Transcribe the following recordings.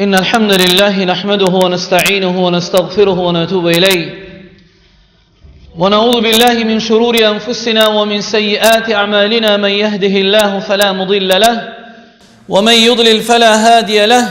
إن الحمد لله نحمده ونستعينه ونستغفره ونتوب إليه ونعوذ بالله من شرور أنفسنا ومن سيئات أعمالنا من يهده الله فلا مضل له ومن يضلل فلا هادي له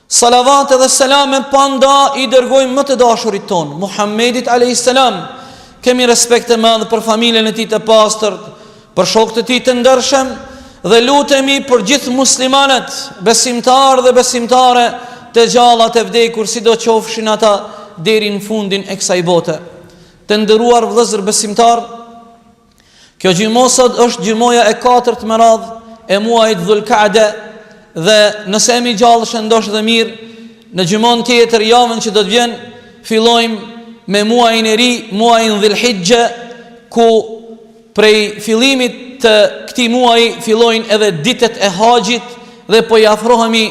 Salavate dhe selame panda i dërgojmë më të dashurit tonë, Muhammedit a.s. Kemi respekt të madh për familjen e tij të pastër, për shokët e tij të ndershëm, dhe lutemi për gjithë muslimanët, besimtarë dhe besimtare, të gjallët e vdekur sido qofshin ata deri në fundin e kësaj bote. Të nderuar vëllezër besimtarë, Kjo xhumo sot është xhumoja e katërt me radhë e muajit Dhulkade dhe nëse jemi gjallë shëndosh dhe mirë në xhumon tjetër javën që do të vjen fillojmë me muajin e ri, muajin Dhulhixhe ku prej fillimit të këtij muaji fillojnë edhe ditët e haxhit dhe po i afrohemi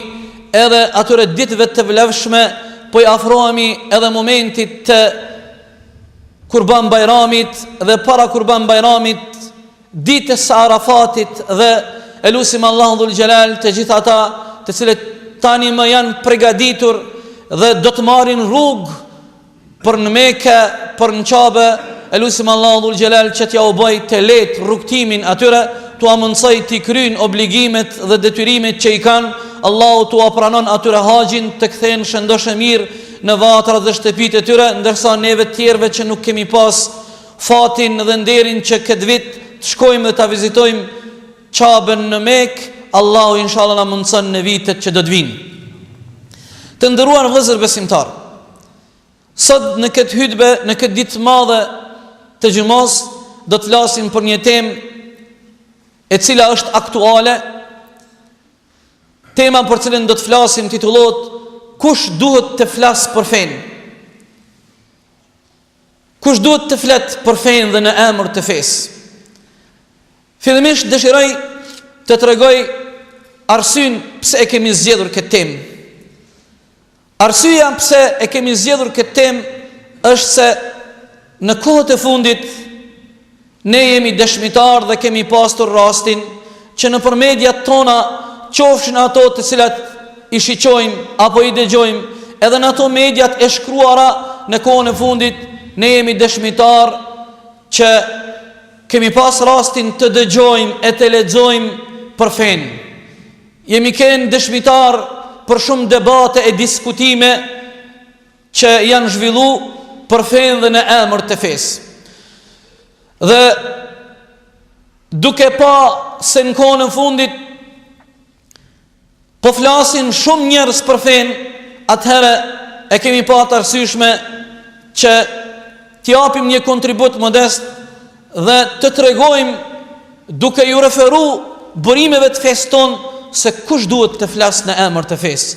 edhe atyre ditëve të vlefshme, po i afrohemi edhe momentit të Kurban Bajramit dhe para Kurban Bajramit, ditës së Arafatit dhe e lusim Allahun Dhul Xhelal të gjithë ata të cilët tanimë janë përgatitur dhe do të marrin rrugë për në Mekë, për në Qabe, e lusim Allahun Dhul Xhelal që t'jau bëjë të lehtë rrugëtimin atyre, t'ua mundësojë t'i kryjnë obligimet dhe detyrimet që i kanë, Allahu t'ua pranon atyre haxhin të kthehen shëndosh e mirë në vatrat dhe shtëpitë e tyre, ndërsa neve të tjerëve që nuk kemi pas fatin dhe nderin që këtë vit të shkojmë dhe ta vizitojmë Qaben në Mekë, Allahu inshallah na mundëson në vitet që do të vijnë. Të nderuar vëllezër besimtarë. Sot në këtë hutbe, në këtë ditë të madhe të xhumos, do të flasim për një temë e cila është aktuale Tema për cilën do të flasim titullohet Kush duhet të flasë për fenë? Kush duhet të flet për fenë dhe në emër të fesë? Fillimisht dëshiroj të tregoj arsyen pse e kemi zgjedhur këtë temë. Arsyeja pse e kemi zgjedhur këtë temë është se në kohët e fundit ne jemi dëshmitarë dhe kemi pasur rastin që nëpër mediat tona, qofshin ato të cilat i shiqojmë apo i dëgjojmë, edhe në ato mediat e shkruara në kohën e fundit, ne jemi dëshmitarë që kemi pas rastin të dëgjojmë e të lexojmë për fenë. Jemi kenë dëshmitarë për shumë debate e diskutime që janë zhvillu për fenë dhe në emër të fesë. Dhe duke pa se në kohën e fundit po flasin shumë njerëz për fenë, atëherë e kemi pa të arsyshme që të japim një kontribut modest Dhe të tregojmë duke ju referu burimeve të fesë tonë se kush duhet të flasë në emër të fesë.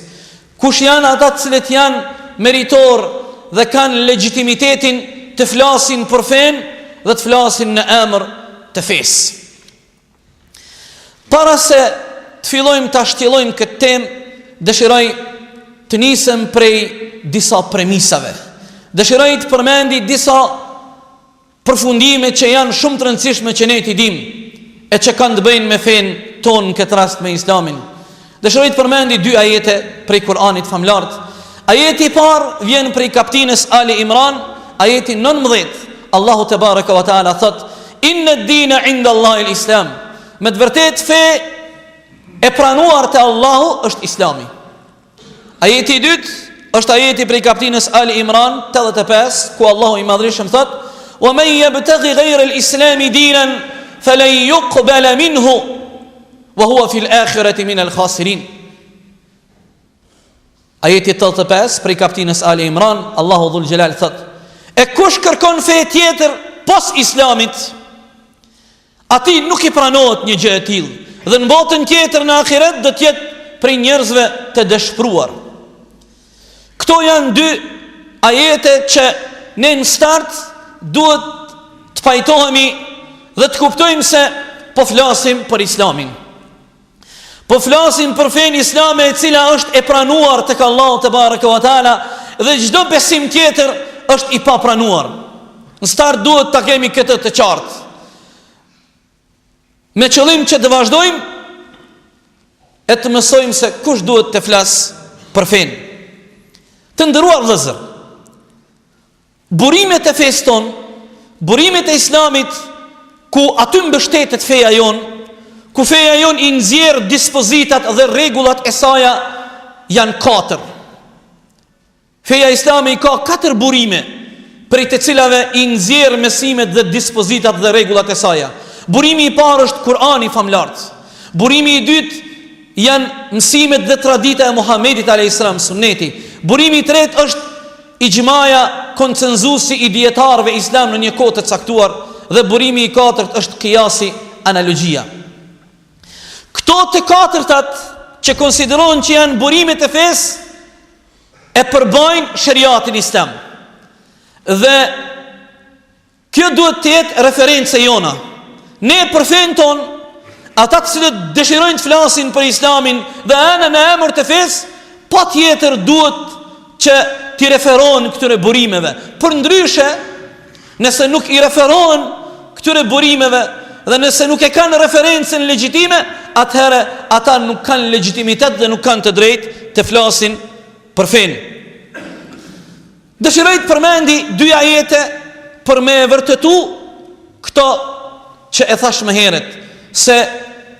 Kush janë ata të cilët janë meritorë dhe kanë legjitimitetin të flasin për fenë dhe të flasin në emër të fesë. Para se të fillojmë ta shtjellojmë këtë temë, dëshiroj të nisem prej disa premisave. Dëshiroj të përmendi disa përfundime që janë shumë të rëndësishme që ne t'i dimë e që kanë të bëjnë me fenë tonë në këtë rast me Islamin. Dëshiroj të përmendi dy ajete prej Kur'anit famëlartë. Ajeti i parë vjen prej kaptinës Ali Imran, ajeti 19. Allahu tebareke ve teala thotë: "Inna ad-dina 'inda Allahi al-Islam." Me të vërtetë fe e pranuar te Allahu është Islami. Ajeti i dytë është ajeti prej kaptinës Ali Imran 85, ku Allahu i Madhërishëm thotë: "Wa man yabtaghi ghayra al-islam dinan falan yuqbal minhu wa huwa fi al-akhirati min al-khasirin." Ajeti 85 prej kaptinës Ali Imran, Allahu dhul Xhelal thotë: "E kush kërkon fe tjetër pos Islamit, Atij nuk i pranohet një gjë e tillë dhe në botën tjetër në ahiret do të jetë prej njerëzve të dëshpëruar. Këto janë dy ajete që ne në start duhet të pajtohemi dhe të kuptojmë se po flasim për Islamin. Po flasim për fenë islame e cila është e pranuar tek Allahu tebareke ve teala dhe çdo besim tjetër është i papranuar. Në start duhet ta kemi këtë të qartë. Me qëllim që të vazhdojmë e të mësojmë se kush duhet të flasë për fenë. Të nderuar vëllezër, Burimet e fesë tonë, burimet e Islamit, ku aty mbështetet feja jonë, ku feja jonë i nxjerr dispozitat dhe rregullat e saja janë katër. Feja, Islami i ka katër burime, prej të cilave i nxjerr mësimet dhe dispozitat dhe rregullat e saja. Burimi i parë është Kur'ani famëlartë. Burimi i dytë Janë mësimet dhe tradita e Muhamedit alejhi selam, sunneti. Burimi i tretë është ixhmaja, konsenzusi i dijetarëve islam në një kohë të caktuar dhe burimi i katërt është kijasi, analogjia. Këto të katërta që konsiderohen që janë burimet e fesë e përbëjnë sheriatin islam. Dhe Kjo duhet të jetë referenca jonë. Ne për fenë tonë, ata të cilët dëshirojnë të flasin për islamin dhe në emër të fesë, patjetër duhet që t'i referohen këtyre burimeve. Përndryshe, nëse nuk i referohen këtyre burimeve dhe nëse nuk e kanë referencën legjitime, atëherë ata nuk kanë legjitimitet dhe nuk kanë të drejtë të flasin për fenë. Dëshiroj të përmendi dy ajete për me e vërtetu këtë që e thash më herët, se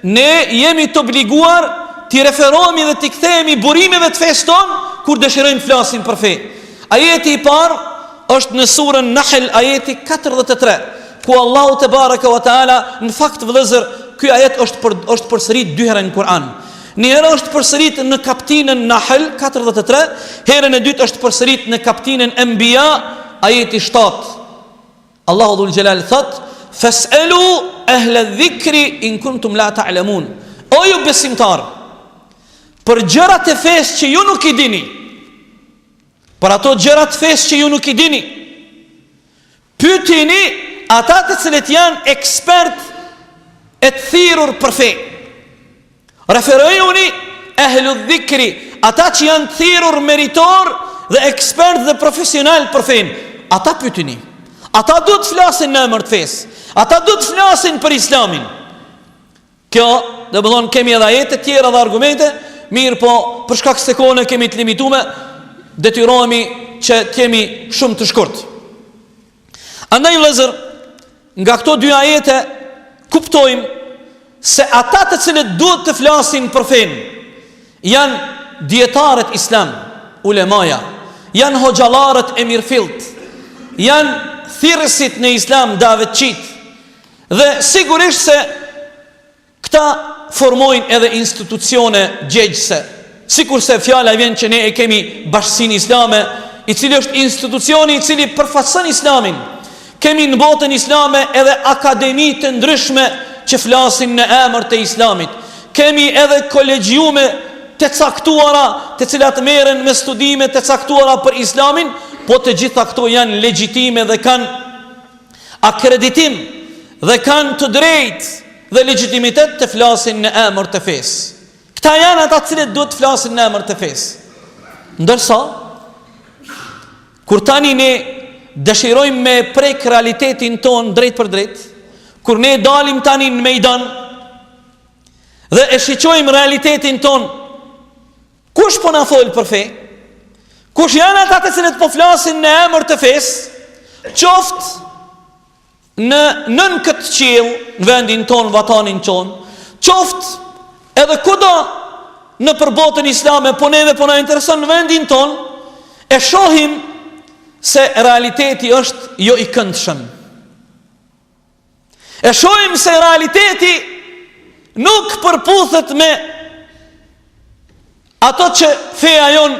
ne jemi të obliguar t'i referohemi dhe t'i kthehemi burimeve të fesë tonë kur dëshirojmë të flasim për fe. Ajeti i parë është në surën Nahl ajeti 43, ku Allahu te bareke ve teala në fakt vëllezër ky ajet është për, është përsërit dy herë në Kur'an. Një herë është përsërit në kaptinën Nahl 43, herën e dytë është përsërit në kaptinën Enbija, ajeti 7. Allahu dhul Jalal thot: "Fes'elu ehle dhikri in kuntum la ta'lemun." O ju besimtar, për gjërat e fesë që ju nuk i dini, për ato gjërat e fesë që ju nuk i dini, Pytini ata të cilët janë ekspertë e të thirrun për fe. Referojuni ehlu dhikri, ata që janë të thirrur meritor dhe ekspertë dhe profesional për fe. Ata pytini. Ata duhet të flasin në emër të fesë. Ata duhet të flasin për Islamin. Kjo, domethënë kemi edhe ajete tjera dhe argumente, mirëpo për shkak se kohën e kemi të limitume, detyrohemi që të jemi shumë të shkurt. Andaj vllezër, nga këto dy ajete kuptojmë se ata të cilët duhet të flasin për fen janë dietarët islam, ulemaja, janë hoxhallarët e mirëfillt, janë thirrësit në islam davetçit, Dhe sigurisht se këta formojnë edhe institucione gjegjëse, sikurse fjala vjen që ne e kemi Bashkësinë Islame, i cili është institucioni i cili përfaqëson Islamin. Kemi në botën islame edhe akademi të ndryshme që flasin në emër të Islamit. Kemi edhe kolegjiume të caktuara, të cilat merren me studime të caktuara për Islamin, po të gjitha këto janë legjitime dhe kanë akreditim dhe kanë të drejtë dhe legjitimitet të flasin në emër të fesë. Këta janë ata të cilët duhet të flasin në emër të fesë. Ndërsa kur tani ne dëshirojmë me prek realitetin ton drejtpërdrejt, kur ne dalim tani në mejdan dhe e shiqojmë realitetin ton Kush po na fol për fe? Kush janë ata të cilët po flasin në emër të fesë? Qoftë nën këtë qiell, në vendin tonë, vatanin tonë, qoftë edhe kudo nëpër botën islame, po neve po na intereson në vendin tonë, e shohim se realiteti është jo i këndshëm. E shohim se realiteti nuk përputhet me ato që feja jonë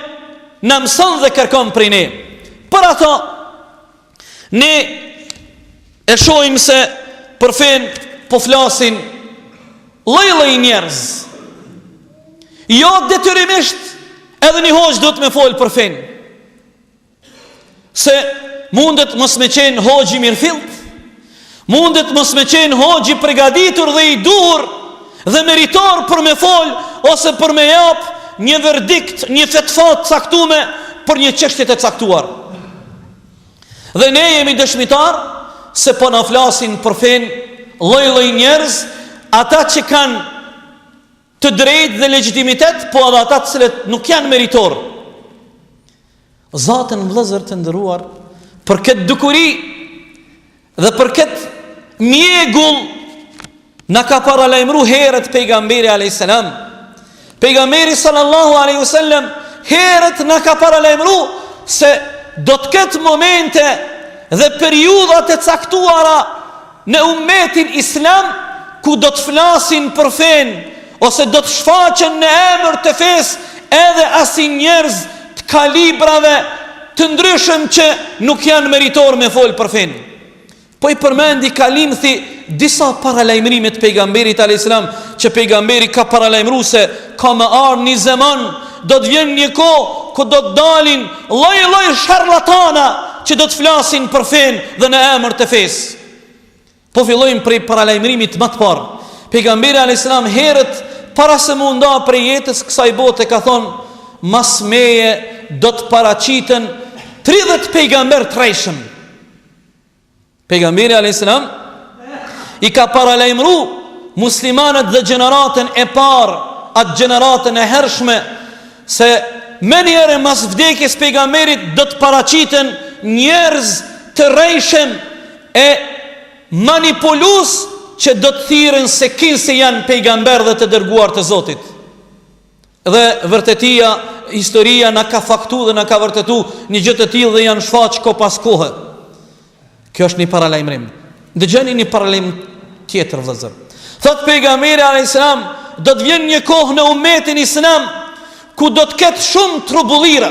na mëson dhe kërkon prej ne. Për ato, ne e shohim se për fenë po flasin lloj-lloj njerëz. Jo detyrimisht edhe një hoxhë duhet me folë për fenë. Se mundet mos me qenë hoxhë i mirëfilltë, mundet mos me qenë hoxhë i pregatitur dhe i duhur dhe meritor për me fol ose për me jap një verdikt, një fetfa të caktume për një çështje të caktuar. Dhe ne jemi dëshmitarë se po na flasin për fenë lloj-lloj njerëz ata që kanë të drejtë dhe legjitimitet, po edhe ata të cilët nuk janë meritorë. Zaten vëllezër të nderuar, për këtë dukuri dhe për këtë mjegull na ka paralajmëru herët pejgamberi alayhis salam. Pejgamberi sallallahu alaihi wasallam herët na ka paralajmëru se do të ketë momente dhe periudha të caktuara Në umetin islam ku do të flasin për fenë ose do të shfaqen në emër të fesë edhe asi njerëz të kalibrave të ndryshëm që nuk janë meritorë me fol për fenë. Po i përmendi kalimthi disa paralajmërime të pejgamberit alayhis salam që pejgamberi ka paralajmëru se ka me ardh një zaman Do të vjen një kohë ku do të dalin lloj-lloj sharlatana që do të flasin për fenë dhe në emër të fesë. Po fillojmë prej paralajmërimit më të parë. Pejgamberi alayhis salam herët para se m'u nda prej jetës kësaj bote ka thonë mas meje do të paraqiten 30 pejgamberë të rrejshëm. Pejgamberi alayhis salam i ka paralajmëru muslimanët dhe gjeneratën e parë, atë gjeneratën e hershme se menjëherë mas vdekjes pejgamberit do të paraqiten njerëz të rrejshëm e manipulues që do të thirren se kinse janë pejgamberë dhe të dërguar të Zotit. Dhe vërtet ja, historia na ka faktu dhe na ka vërtetu një gjë të tillë dhe janë shfaq kohë pas kohe. Kjo është një paralajmërim. Dëgjoni një paralajmërim tjetër vëllazër. Thotë pejgamberi alayhis salam, do të vjen një kohë në umetin islam ku do të ketë shumë trubullira.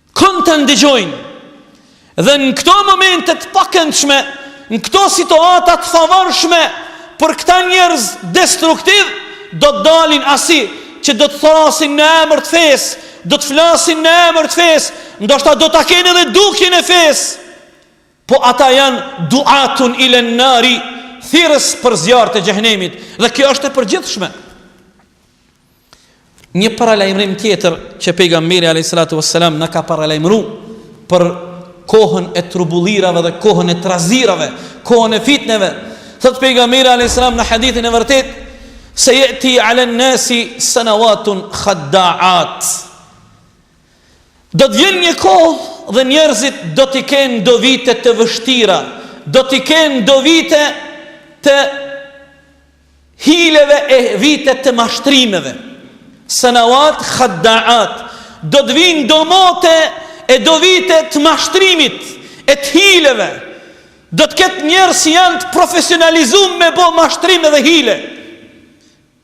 Kënd të ndëgjojnë Dhe në këto momente të pakëndshme Në këto situata të favorshme Për këta njerëz destruktivë Do të dalin asi Që do të thrrasin në emër të fesë Do të flasin në emër të fesë Ndoshta do ta kenë edhe dukjen e fesë Po ata janë duatun ilen nari Thirrës për zjarr të xhehnemit Dhe kjo është e përgjithshme Një paralajmërim tjetër që pejgamberi alayhi salatu wassalam na ka paralajmëru për kohën e trubullirave dhe kohën e trazirave, kohën e fitneve. Thotë pejgamberi alayhi salam në hadithin e vërtetë seyati ala nasi sanawatun khadda'at. Do të vjen një kohë dhe njerëzit do t'i kenë do vite të vështira, do t'i kenë do vite të hileve e vite të mashtrimeve, sanawat khaddaat, do të vijnë do mote e do vite të mashtrimit e të hileve, do të ketë njerëz si janë të profesionalizum me bo mashtrime dhe hile.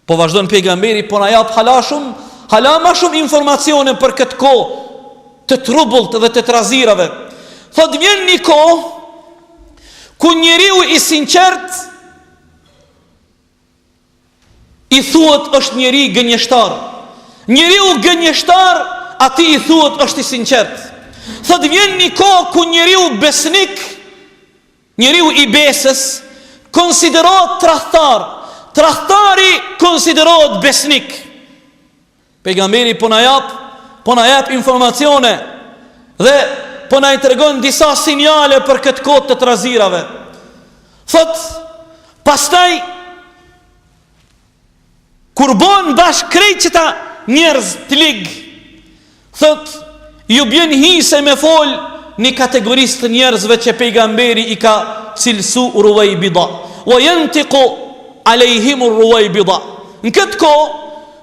Po vazhdon pejgamberi, po na jap hala shumë, hala ma shumë informacione për këtë kohë të trubullt dhe të trazirave. Thotë vjen një kohë, ku njeriu i sinqertë, I thuhet është njeri gënjeshtar. Njeriu gënjeshtar, atij i thuhet është i sinqertë. Thotë vjen një kohë ku njeriu besnik, njeriu i besës konsiderohet tradhtar. Tradhtari konsiderohet besnik. Pejgamberi po na jap, po na jap informacione dhe po na i tregon disa sinjale për këtë kohë të trazirave. Thotë, pastaj kur bon bashkë krejt qëta njerëz të lig. Thotë, ju bjen hise me fol një kategorisë të njerëzve që pejgamberi i ka cilësu ruvejbida. Ua jentiku alejhimu ruvejbida. Në këtë kohë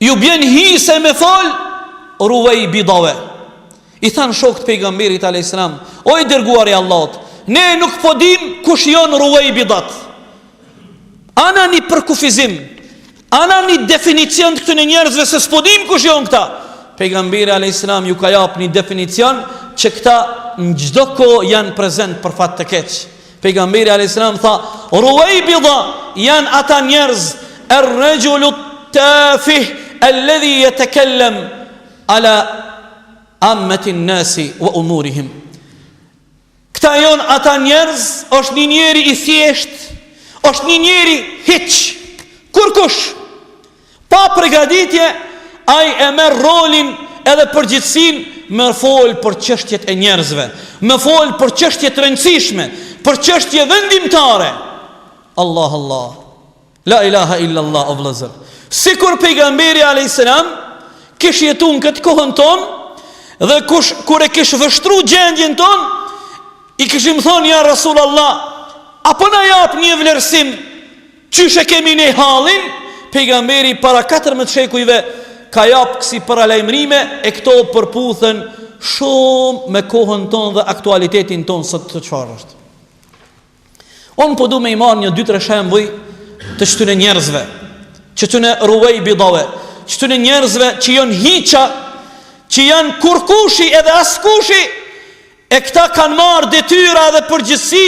Ju bjen hise me fol ruvejbidave. I thanë shokët pejgamberit alej selam, o i dërguar i Allahut, ne nuk po dim kush janë ruvejbidat. Ana një përkufizim, ana një definicion të këtyne njerëzve se s'po dim kush janë këta. Pejgamberi alej selam ju ka jap një definicion që këta në çdo kohë janë prezent për fat të keq. Pejgamberi alayhis salam tha, "Ruwaybidha janë ata njerëz ar-rajulu tafih alladhi yatakallam ala ammati an-nasi wa umurihim." Këta janë ata njerëz, është një njeri i thjeshtë, është një njeri hiç. Kurrkush Pa pregaditje, ai e merr rolin edhe përgjegjësinë me folë për çështjet e njerëzve, me folë për çështje të rëndësishme, për çështje vendimtare. Allah Allah. La ilaha illa Allah o vëllazër. Sikur pejgamberi alayhis salam kish jetu në këtë kohën tonë dhe kush kur e kish vështru gjendjen tonë i kishim thonë ja Rasul Allah a po na jap një vlerësim Qysh e kemi ne hallin, pejgamberi para katërmbëdhjetë shekujve ka jap kësi paralajmërime e këto përputhen shumë me kohën tonë dhe aktualitetin tonë sot të çfarë është. Unë po du me i marrë një dy tre shembuj të qëtyne njerëzve, qëtyne ruvejbidove, qëtyne njerëzve që janë hiça, që janë kurrkushi edhe askushi, E këta kanë marrë detyra dhe përgjegjësi,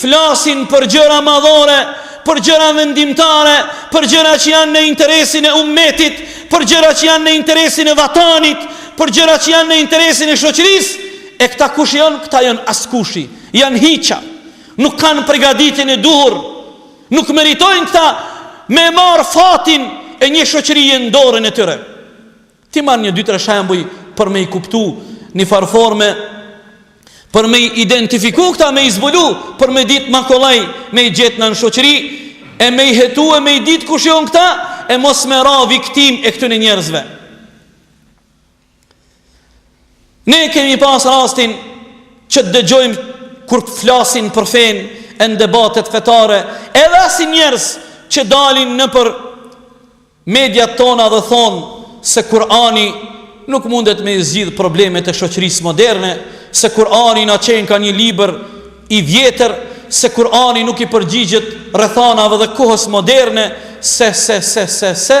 flasin për gjëra madhore, për gjëra vendimtare, për gjëra që janë në interesin e ummetit, për gjëra që janë në interesin e vatanit, për gjëra që janë në interesin e shoqërisë. E këta kush janë? Këta janë askushi, janë hiça. Nuk kanë pregaditjen e duhur. Nuk meritojnë këta me e marr fatin e një shoqërie në dorën e tyre. T'i marr një dy tre shembuj për me i kuptu një farë forme, për me i identifiku këta, me i zbulu, për me ditë ma kolaj, me i gjetë na në shoqëri, e me i hetu e me i ditë kush jon këta, e mos me ra viktimë e këtyne njerëzve. Ne kemi pas rastin që të dëgjojmë kur të flasin për fenë e në debatet fetare, edhe asi njerëz që dalin nëpër Mediat tona dhe thonë se Kur'ani nuk mundet me i zgjidhë problemet e shoqërisë moderne, se Kur'ani na qenka një libër i vjetër, se Kur'ani nuk i përgjigjet rrethanave dhe kohës moderne, se, se, se, se, se,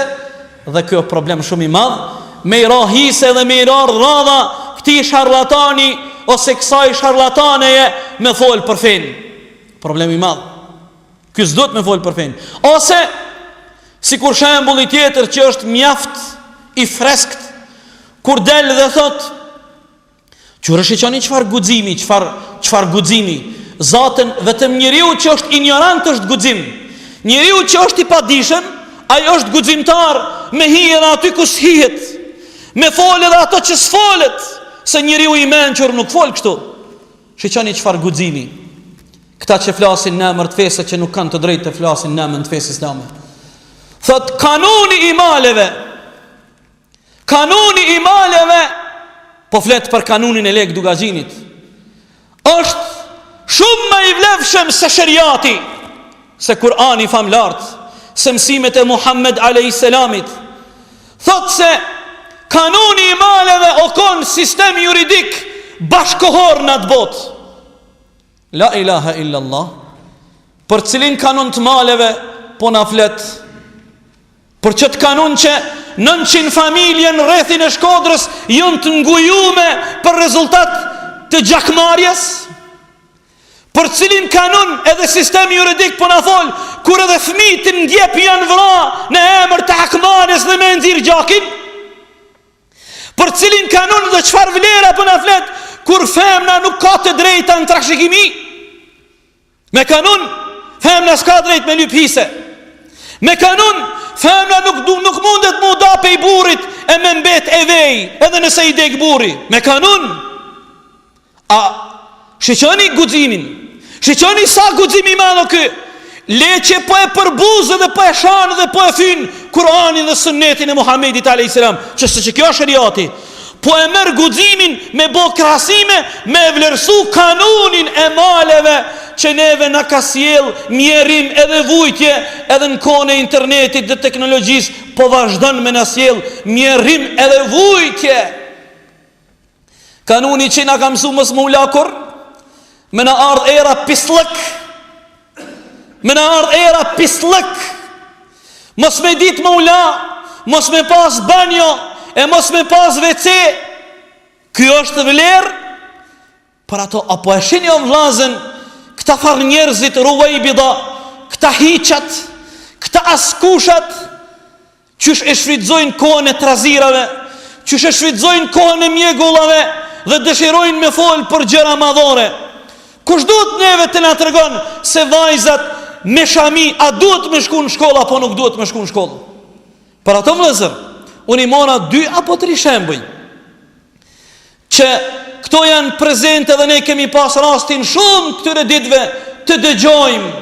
dhe ky është problem shumë i madh, me i ra hise dhe me i ra rradha këtij sharlatani ose kësaj sharlataneje me folë për fenë. Problem i madh. Ky s'duhet me fol për fenë. Ose sikur shembulli tjetër që është mjaft i freskët kur del dhe thotë Kqyre, shiqoni çfarë guximi, çfarë, çfarë guximi Zaten vetëm njeriu që është injorant është guxim Njeriu që është i padijshëm Ai është guximtar Me hi edhe aty ku s'hihet Me fol edhe ato që s'folet Se njeriu i mençur nuk fol kështu Shiqoni çfarë guximi. Këta që flasin në emër të fesë që nuk kanë të drejtë të flasin në emër të fesë islame. Thotë kanuni i maleve. Kanuni i maleve po flet për kanunin e Lek Dukagjinit. Është shumë më i vlefshëm se sheriati, se Kurani famëlartë, se mësimet e Muhammed alejhis selamit. thotë se kanuni i maleve o kon sistem juridik bashkëkohor në atë botë. La ilaha illallah, për cilin kanun të maleve po na flet, për qët kanun që 900 familje në rethin e Shkodrës janë të ngujume për rezultat të gjakmarrjes, Për cilin kanun edhe sistem juridik po na fol, kur edhe fmijt n'djep janë vra në emër të hakmarrjes dhe me e nxjerr gjakin? Për cilin kanun dhe çfarë vlera po na flet, kur femna nuk ka të drejta në trashigimi? Me kanun, femna s'ka drejt me lyp hise. Me kanun, femna nuk, nuk mundet m'u da pej burrit e me mbet e vej, edhe nëse i dek burri. Me kanun, A shiqoni guximin? Shiqoni sa guxim i madh ky. Le që po e përbuz dhe po e shan dhe po e fyn Kur'anin dhe Sunnetin e Muhamedit alejhis selam, që se që kjo është sheriati. Po e merr guximin me bo krahasime, me e vlerësu kanunin e maleve që neve na ka sjell mjerim edhe vujtje edhe në kohën e internetit dhe teknologjisë po vazhdon me na sjell mjerim edhe vujtje Kanuni që na ka msu mos me u la kurr, me na ardh era pisllëk. Me na ardh era pisllëk. Mos me dit me u la, mos me pas banjo e mos me pas WC. Kjo është vlerë Për ato a po e shihni o vllazën Këta far njerëzit ruvejbida Këta hiqat Këta askushat Qysh e shfrytëzojnë kohën e trazirave Qysh e shfrytëzojnë kohën e mjegullave Dhe dëshirojnë me fol për gjëra madhore Kush duhet neve të na tregon Se vajzat me shami A duhet me shku në shkolla Apo nuk duhet me shku në shkolla Për ato vllezër Unë i mora dy apo tri shembuj Që këto janë prezente dhe ne kemi pas rastin shumë këtyre ditëve të dëgjojmë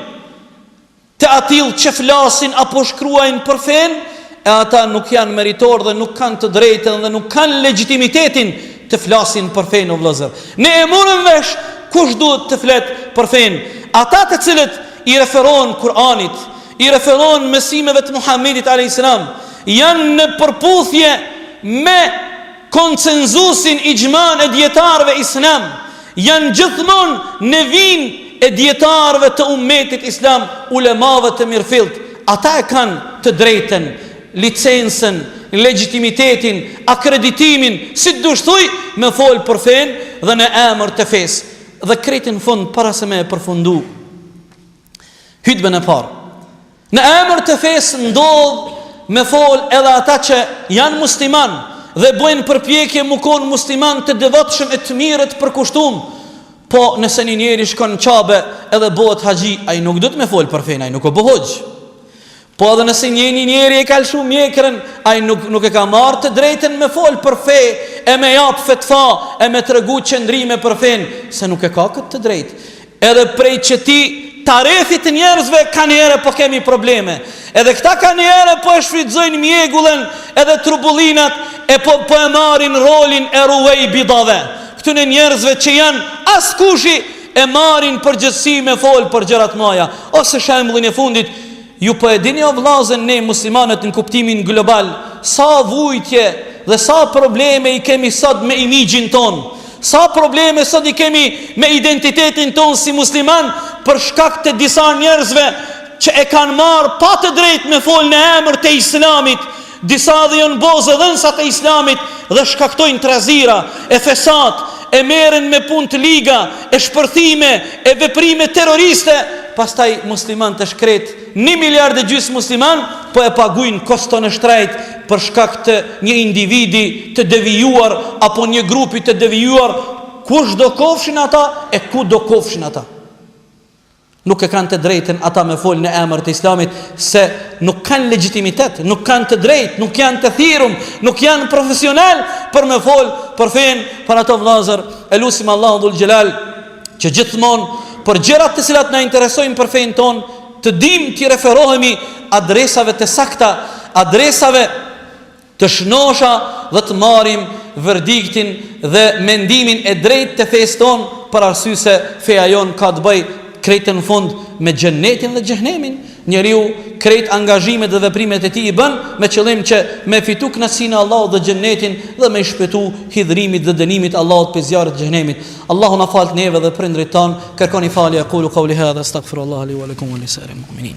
të atillë që flasin apo shkruajnë për fenë, e ata nuk janë meritorë dhe nuk kanë të drejtën dhe nuk kanë legjitimitetin të flasin për fenë o vëllezër. Ne e morëm vesh kush duhet të flet për fenë. Ata të cilët i referohen Kur'anit, i referohen mësimeve të Muhammedit a.s. janë në përputhje me Konsenzusin, ixhmanë, e dijetarëve islam janë gjithmonë në vijën e dijetarëve të ummetit islam, ulemave të mirëfilltë. Ata e kanë të drejtën, licencën, legjitimitetin, akreditimin, si të dush thuj, me folë për fenë dhe në emër të fesë. Dhe krejt në fund, para se me e përfundu, Hutbën e parë. Në emër të fesë ndodh me fol edhe ata që janë musliman dhe bëjnë përpjekje mu kon musliman të devotshëm e të mirë, të përkushtum. Po nëse një njeri shkon në qabe edhe bohet haxhi, ai nuk duhet me fol për fenë, ai nuk u bë Po edhe nëse një një njeri e ka lëshu mjekrën, ai nuk, nuk e ka marrë të drejtën me fol për fe, e me jap fetva, e me tregu qëndrime për fenë, se nuk e ka këtë të drejtë. Edhe prej qëti tarafi të njerëzve kanjëherë po kemi probleme. Edhe këta kanjëherë po e shfrytëzojnë mjegullën edhe turbullirat e po, po e marrin rolin e ruvejbidave, këtyne njerëzve që janë askushi e marrin përgjegjësi me fol për gjëra të mdhaja, ose shembullin e fundit, ju po e dini o vllazën ne muslimanët në kuptimin global, sa vuajtje dhe sa probleme i kemi sot me imixhin tonë, sa probleme sot i kemi me identitetin tonë si musliman, për shkak të disa njerëzve që e kanë marrë pa të drejtë me fol në emër të islamit, Disa edhe janë bo zëdhënësat e islamit dhe shkaktojnë trazira, e fesat, e merren me punë të liga, e shpërthime, e veprime terroriste, pastaj muslimanët e shkretë, një miliard e gjysë muslimanë, po e pagujnë koston e shtrajt për shkak të një individi të devijuar, apo një grupi të devijuar, kushdo kofshin ata e kudo kofshin ata. Nuk e kanë të drejtën ata me fol në emër të Islamit se nuk kanë legjitimitet, nuk kanë të drejtë, nuk janë të thirrur, nuk janë profesionalë për me fol për fenë, për ato vëllazër, e lusim Allahun dhul xhelal që gjithmonë për gjërat të cilat na interesojnë për fenë tonë, të dimë t'i referohemi adresave të sakta, adresave Të shnosha dhe të marrim verdiktin dhe mendimin e drejtë të fesë tonë për arsye se feja jonë ka të bëjë krejt në fund me xhennetin dhe xhehenemin. Njeriu krejt angazhimet dhe veprimet e tij i bën me qëllim që me fitu kënaqësinë e Allahut dhe xhennetin dhe me i shpëtu hidhërimit dhe dënimit të Allahut prej zjarrit të xhehenemit. Allahu na faltë neve dhe prindërit tanë, kërkoni falje, aqulu qouli hadha astaghfirullaha li wa lakum wa li sairil mu'minin.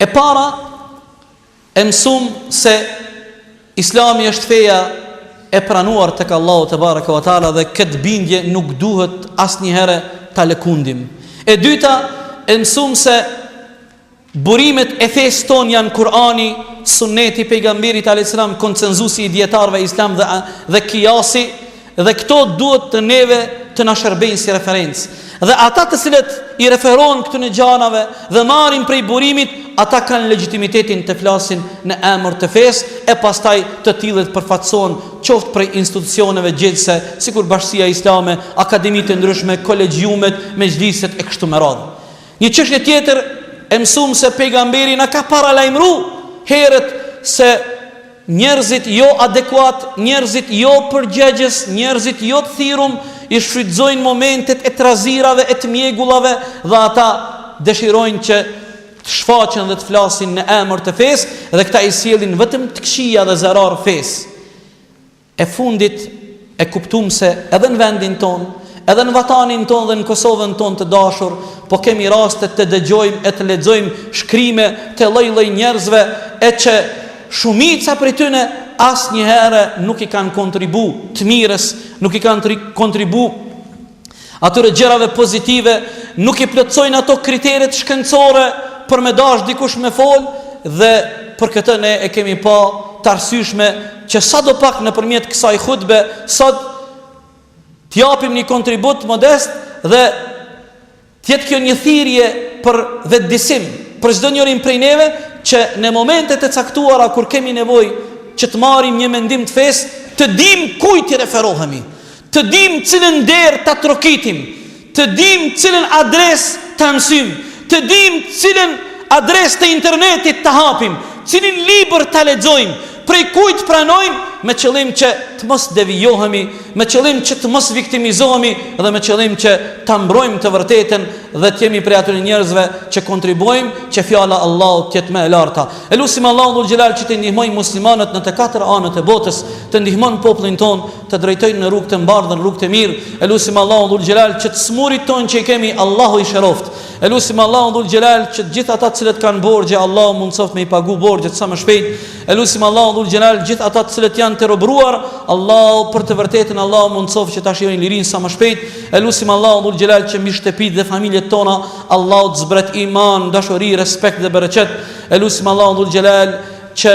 E para, e mësum se Islami është feja e pranuar tek Allahu tebareke ve teala dhe këtë bindje nuk duhet asnjëherë ta lëkundim. E dyta, e mësum se burimet e fesë tonë janë Kur'ani, Sunneti i pejgamberit alejhi selam, konsenzusi i dijetarëve islam dhe dhe kijasi Dhe këto duhet të neve të na shërbejnë si referencë. Dhe ata të cilët i referohen këtyne gjanave dhe marrin prej burimit, ata kanë legjitimitetin të flasin në emër të fesë e pastaj të tillët përfaqësohen qoftë prej institucioneve gjegjëse, sikur Bashkësia Islame, akademitë e ndryshme, kolegjiumet, mexhliset e kështu me radhë. Një çështje tjetër e mësum se pejgamberi na ka paralajmëru herët se Njerëzit jo adekuat, njerëzit jo përgjegjës, njerëzit jo të thirrum i shfrytëzojnë momentet e trazirave e të mjegullave dhe ata dëshirojnë që të shfaqen dhe të flasin në emër të fesë dhe këta i sjellin vetëm të këqija dhe zarar fesë. E fundit e kuptum se edhe në vendin tonë, edhe në vatanin tonë dhe në Kosovën tonë të dashur, po kemi raste të dëgjojmë e të lexojmë shkrime të lloj-lloj njerëzve e që shumica prej tyne asnjëherë nuk i kanë kontribu të mirës, nuk i kanë kontribu atyre gjërave pozitive, nuk i plotësojnë ato kriteret shkencore për me dashtë dikush me folë dhe për këtë ne e kemi pa të arsyshme që sadopak nëpërmjet kësaj hutbe, sot të japim një kontribut modest dhe Të jetë kjo një thirrje për vetëdijesim për çdonjërin prej neve që në momente të caktuara kur kemi nevojë që të marrim një mendim të fesë, të dimë kujt t'i referohemi, të dimë cilën derë ta trokitim, të dimë cilën adresë ta mësyjmë, të dimë cilën adresë të internetit ta hapim, cilin libër ta lexojmë, Prej kujt të pranojmë me qëllim që të mos devijohemi, me qëllim që të mos viktimizohemi dhe me qëllim që ta mbrojmë të vërtetën dhe të jemi prej atyre njerëzve që kontribuojmë që fjala e Allahut të jetë më e larta. E lusim Allahun Dhul Xhelal që t'i ndihmojë muslimanët në të katër anët e botës, të ndihmon popullin tonë të drejtojnë në rrugë të mbarë dhe në rrugë të mirë. E lusim Allahun Dhul Xhelal që të smurët tonë që i kemi Allahu i shëroftë. E lusim Allahun dhul xhelal që gjithë ata të cilët kanë borxhe Allahu mundsoft me i pagu borxhet sa më shpejt. E lusim Allahun dhul xhelal gjithë ata të cilët janë të robëruar, Allahu për të vërtetën Allahu mundsoft që ta shijojnë lirinë sa më shpejt. E lusim Allahun dhul xhelal që mbi shtëpitë dhe familjet tona Allahu të zbret iman, dashuri, respekt dhe bereqet. E lusim Allahun dhul xhelal që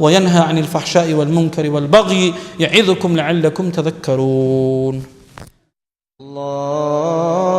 وينهى عن الفحشاء والمنكر والبغي يعظكم لعلكم تذكرون الله